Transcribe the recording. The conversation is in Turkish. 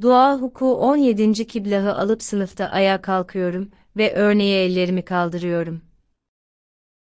Dua huku 17. kiblahı alıp sınıfta ayağa kalkıyorum ve örneğe ellerimi kaldırıyorum.